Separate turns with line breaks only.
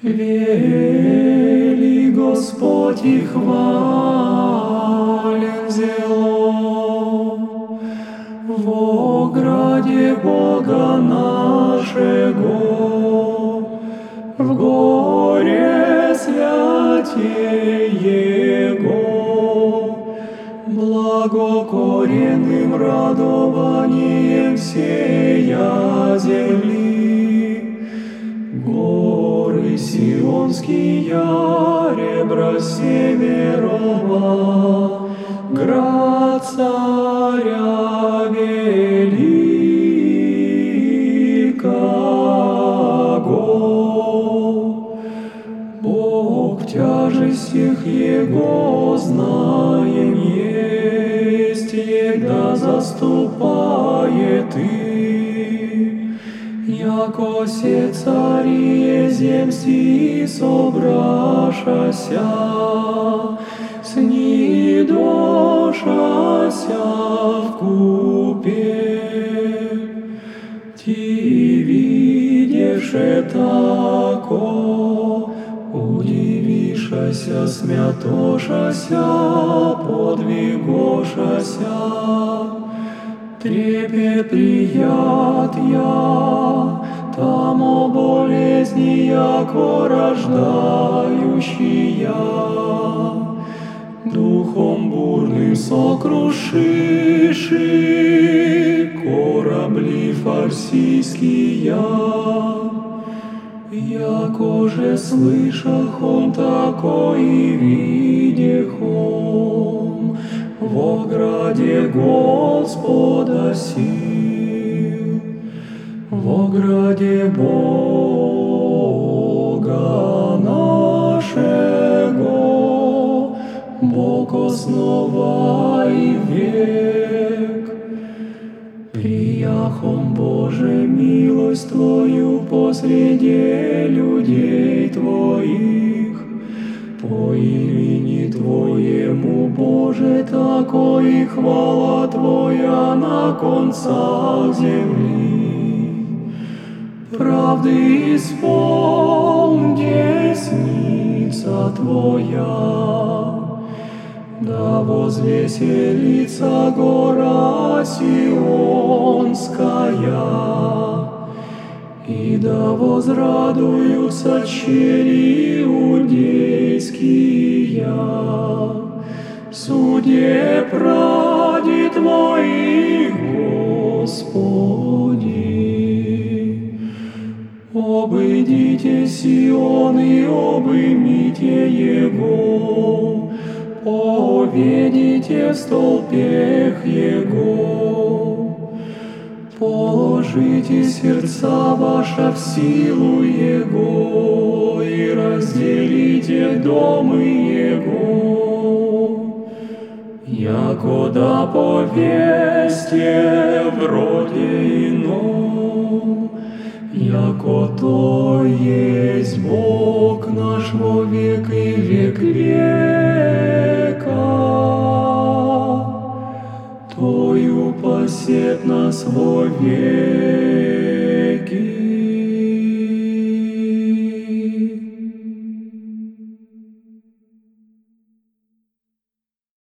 Вели Господь и хвален зело в граде Бога нашего, в горе святее Его, благокоренным радованием всея земли. Горы Сионские, ребра Северова, град царя великого. Бог в тяжестях Его знаем Яко се цари земсти собрашася, снидошася в купе. Ти видеше тако, удивишася, смятошася, подвигошася, трепет прият я, яко рождающия, духом бурным сокрушиши корабли фарсийские. Яко же слышах он и видехом, во граде Господа сил, во граде Бога Бог основа и век. Прияхом Боже милость Твою посреди людей Твоих, по имени Твоему, Боже, такой хвала Твоя на концах земли. Правды исполн десница Твоя, да возвеселится гора Сионская, и да возрадуются чери иудейские, суде пради Твоих, Господи. Обыдите Сион и обымите Его, поведите в столпех Его. Положите сердца ваша в силу Его и разделите домы Его. Яко да повесте в роде ином, Яко то есть Бог Тою посет нас во веки.